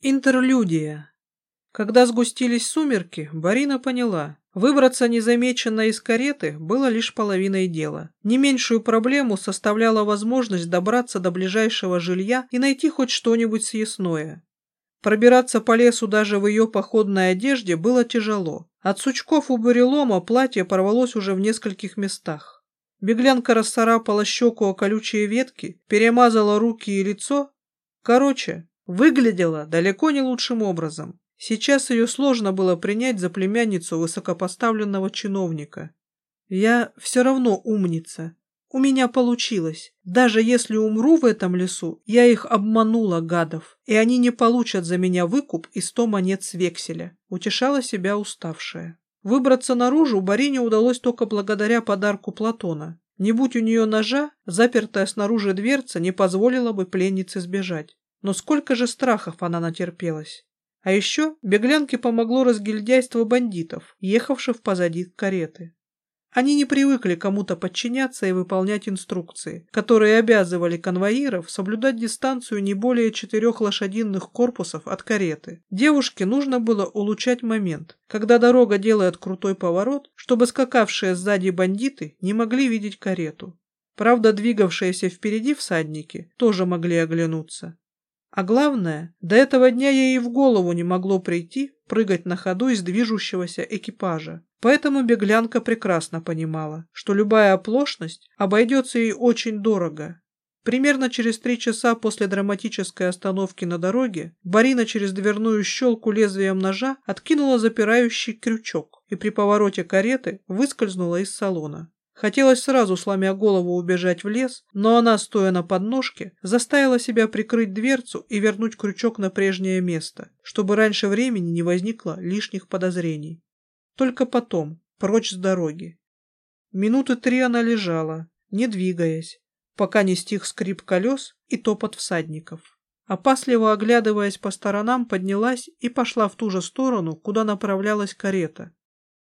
Интерлюдия. Когда сгустились сумерки, Барина поняла, выбраться незамеченно из кареты было лишь половиной дела. Не меньшую проблему составляла возможность добраться до ближайшего жилья и найти хоть что-нибудь съестное. Пробираться по лесу даже в ее походной одежде было тяжело. От сучков у бурелома платье порвалось уже в нескольких местах. Беглянка расцарапала щеку о колючие ветки, перемазала руки и лицо. Короче, Выглядела далеко не лучшим образом. Сейчас ее сложно было принять за племянницу высокопоставленного чиновника. Я все равно умница. У меня получилось. Даже если умру в этом лесу, я их обманула, гадов, и они не получат за меня выкуп и сто монет с векселя. Утешала себя уставшая. Выбраться наружу Барине удалось только благодаря подарку Платона. Не будь у нее ножа, запертая снаружи дверца не позволила бы пленнице сбежать. Но сколько же страхов она натерпелась. А еще беглянке помогло разгильдяйство бандитов, ехавших позади кареты. Они не привыкли кому-то подчиняться и выполнять инструкции, которые обязывали конвоиров соблюдать дистанцию не более четырех лошадиных корпусов от кареты. Девушке нужно было улучшать момент, когда дорога делает крутой поворот, чтобы скакавшие сзади бандиты не могли видеть карету. Правда, двигавшиеся впереди всадники тоже могли оглянуться. А главное, до этого дня ей и в голову не могло прийти прыгать на ходу из движущегося экипажа. Поэтому беглянка прекрасно понимала, что любая оплошность обойдется ей очень дорого. Примерно через три часа после драматической остановки на дороге Барина через дверную щелку лезвием ножа откинула запирающий крючок и при повороте кареты выскользнула из салона. Хотелось сразу, сломя голову, убежать в лес, но она, стоя на подножке, заставила себя прикрыть дверцу и вернуть крючок на прежнее место, чтобы раньше времени не возникло лишних подозрений. Только потом, прочь с дороги. Минуты три она лежала, не двигаясь, пока не стих скрип колес и топот всадников. Опасливо оглядываясь по сторонам, поднялась и пошла в ту же сторону, куда направлялась карета.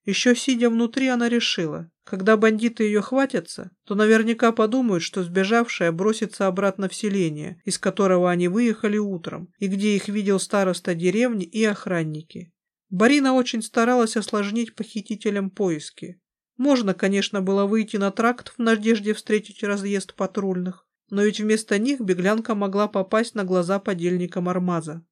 Еще сидя внутри, она решила, когда бандиты ее хватятся, то наверняка подумают, что сбежавшая бросится обратно в селение, из которого они выехали утром, и где их видел староста деревни и охранники. Барина очень старалась осложнить похитителям поиски. Можно, конечно, было выйти на тракт в надежде встретить разъезд патрульных, но ведь вместо них беглянка могла попасть на глаза подельникам Армаза.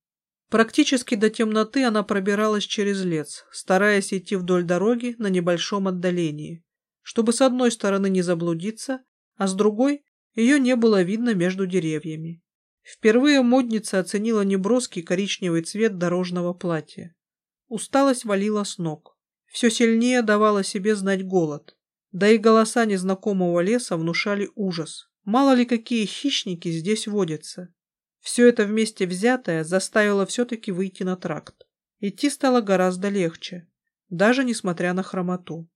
Практически до темноты она пробиралась через лес, стараясь идти вдоль дороги на небольшом отдалении, чтобы с одной стороны не заблудиться, а с другой ее не было видно между деревьями. Впервые модница оценила неброский коричневый цвет дорожного платья. Усталость валила с ног. Все сильнее давала себе знать голод. Да и голоса незнакомого леса внушали ужас. Мало ли какие хищники здесь водятся. Все это вместе взятое заставило все-таки выйти на тракт. Идти стало гораздо легче, даже несмотря на хромоту.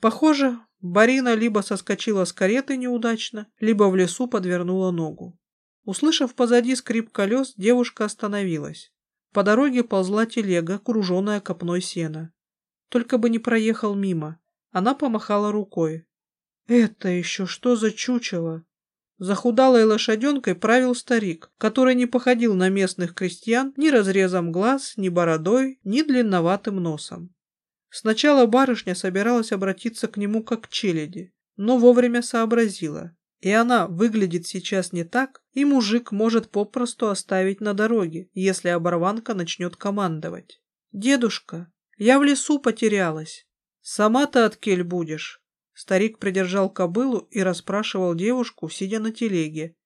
Похоже, Барина либо соскочила с кареты неудачно, либо в лесу подвернула ногу. Услышав позади скрип колес, девушка остановилась. По дороге ползла телега, круженная копной сена. Только бы не проехал мимо. Она помахала рукой. «Это еще что за чучело?» Захудалой лошаденкой правил старик, который не походил на местных крестьян ни разрезом глаз, ни бородой, ни длинноватым носом. Сначала барышня собиралась обратиться к нему как к челяди, но вовремя сообразила. И она выглядит сейчас не так, и мужик может попросту оставить на дороге, если оборванка начнет командовать. «Дедушка, я в лесу потерялась. Сама-то от кель будешь?» Старик придержал кобылу и расспрашивал девушку, сидя на телеге.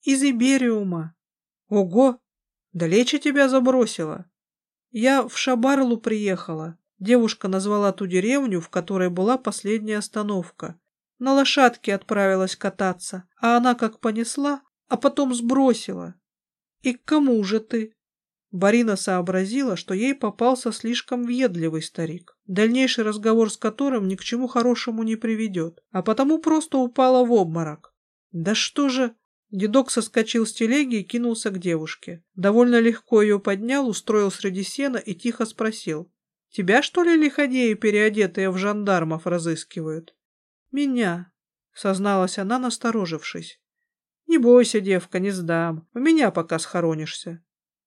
«Из Ибериума». «Ого! Далече тебя забросила?» «Я в Шабарлу приехала». Девушка назвала ту деревню, в которой была последняя остановка. На лошадке отправилась кататься, а она как понесла, а потом сбросила. «И к кому же ты?» Барина сообразила, что ей попался слишком въедливый старик, дальнейший разговор с которым ни к чему хорошему не приведет, а потому просто упала в обморок. «Да что же...» Дедок соскочил с телеги и кинулся к девушке. Довольно легко ее поднял, устроил среди сена и тихо спросил. «Тебя, что ли, лиходеи, переодетые в жандармов, разыскивают?» «Меня», — созналась она, насторожившись. «Не бойся, девка, не сдам. У меня пока схоронишься».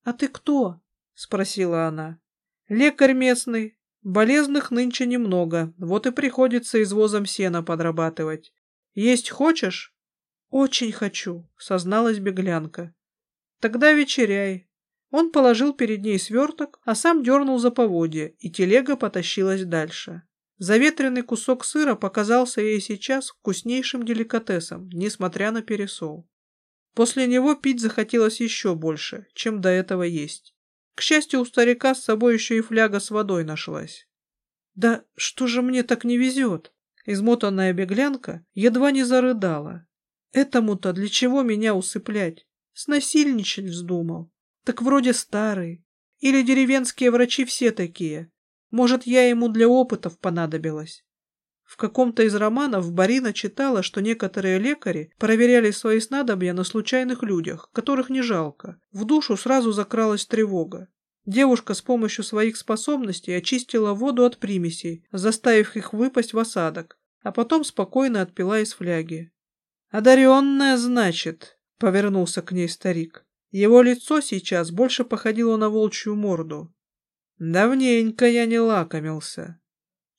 «А ты кто?» спросила она. Лекарь местный. Болезных нынче немного, вот и приходится извозом сена подрабатывать. Есть хочешь? Очень хочу, созналась беглянка. Тогда вечеряй. Он положил перед ней сверток, а сам дернул за поводья, и телега потащилась дальше. Заветренный кусок сыра показался ей сейчас вкуснейшим деликатесом, несмотря на пересол. После него пить захотелось еще больше, чем до этого есть. К счастью, у старика с собой еще и фляга с водой нашлась. «Да что же мне так не везет?» Измотанная беглянка едва не зарыдала. «Этому-то для чего меня усыплять? Снасильничать вздумал. Так вроде старый. Или деревенские врачи все такие. Может, я ему для опытов понадобилась. В каком-то из романов Барина читала, что некоторые лекари проверяли свои снадобья на случайных людях, которых не жалко. В душу сразу закралась тревога. Девушка с помощью своих способностей очистила воду от примесей, заставив их выпасть в осадок, а потом спокойно отпила из фляги. «Одаренная, значит», — повернулся к ней старик. Его лицо сейчас больше походило на волчью морду. Давненько я не лакомился.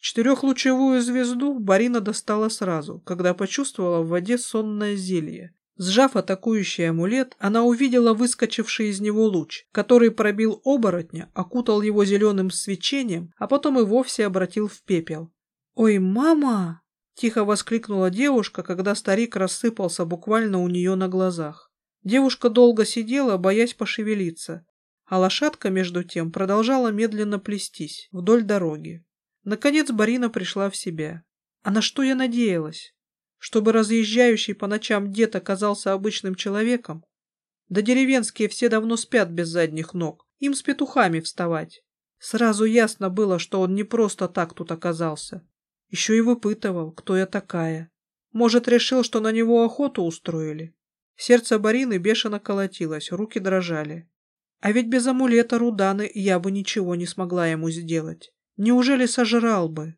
Четырехлучевую звезду Барина достала сразу, когда почувствовала в воде сонное зелье. Сжав атакующий амулет, она увидела выскочивший из него луч, который пробил оборотня, окутал его зеленым свечением, а потом и вовсе обратил в пепел. «Ой, мама!» — тихо воскликнула девушка, когда старик рассыпался буквально у нее на глазах. Девушка долго сидела, боясь пошевелиться, а лошадка, между тем, продолжала медленно плестись вдоль дороги. Наконец Барина пришла в себя. А на что я надеялась? Чтобы разъезжающий по ночам дед оказался обычным человеком? Да деревенские все давно спят без задних ног, им с петухами вставать. Сразу ясно было, что он не просто так тут оказался. Еще и выпытывал, кто я такая. Может, решил, что на него охоту устроили? Сердце Барины бешено колотилось, руки дрожали. А ведь без амулета Руданы я бы ничего не смогла ему сделать. Неужели сожрал бы?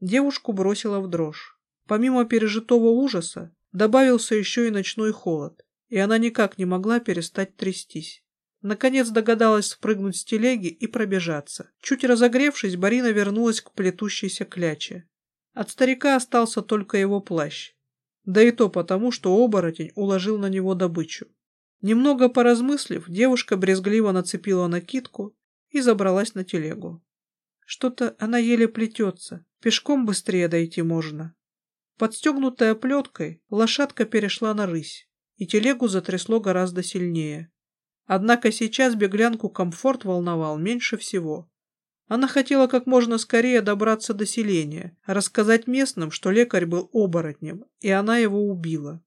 Девушку бросила в дрожь. Помимо пережитого ужаса, добавился еще и ночной холод, и она никак не могла перестать трястись. Наконец догадалась спрыгнуть с телеги и пробежаться. Чуть разогревшись, Барина вернулась к плетущейся кляче. От старика остался только его плащ. Да и то потому, что оборотень уложил на него добычу. Немного поразмыслив, девушка брезгливо нацепила накидку и забралась на телегу. Что-то она еле плетется, пешком быстрее дойти можно. Подстегнутая плеткой, лошадка перешла на рысь, и телегу затрясло гораздо сильнее. Однако сейчас беглянку комфорт волновал меньше всего. Она хотела как можно скорее добраться до селения, рассказать местным, что лекарь был оборотнем, и она его убила.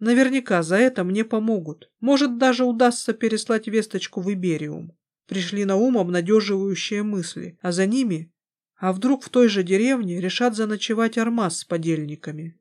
Наверняка за это мне помогут. Может, даже удастся переслать весточку в Ибериум. Пришли на ум обнадеживающие мысли, а за ними... А вдруг в той же деревне решат заночевать Армаз с подельниками?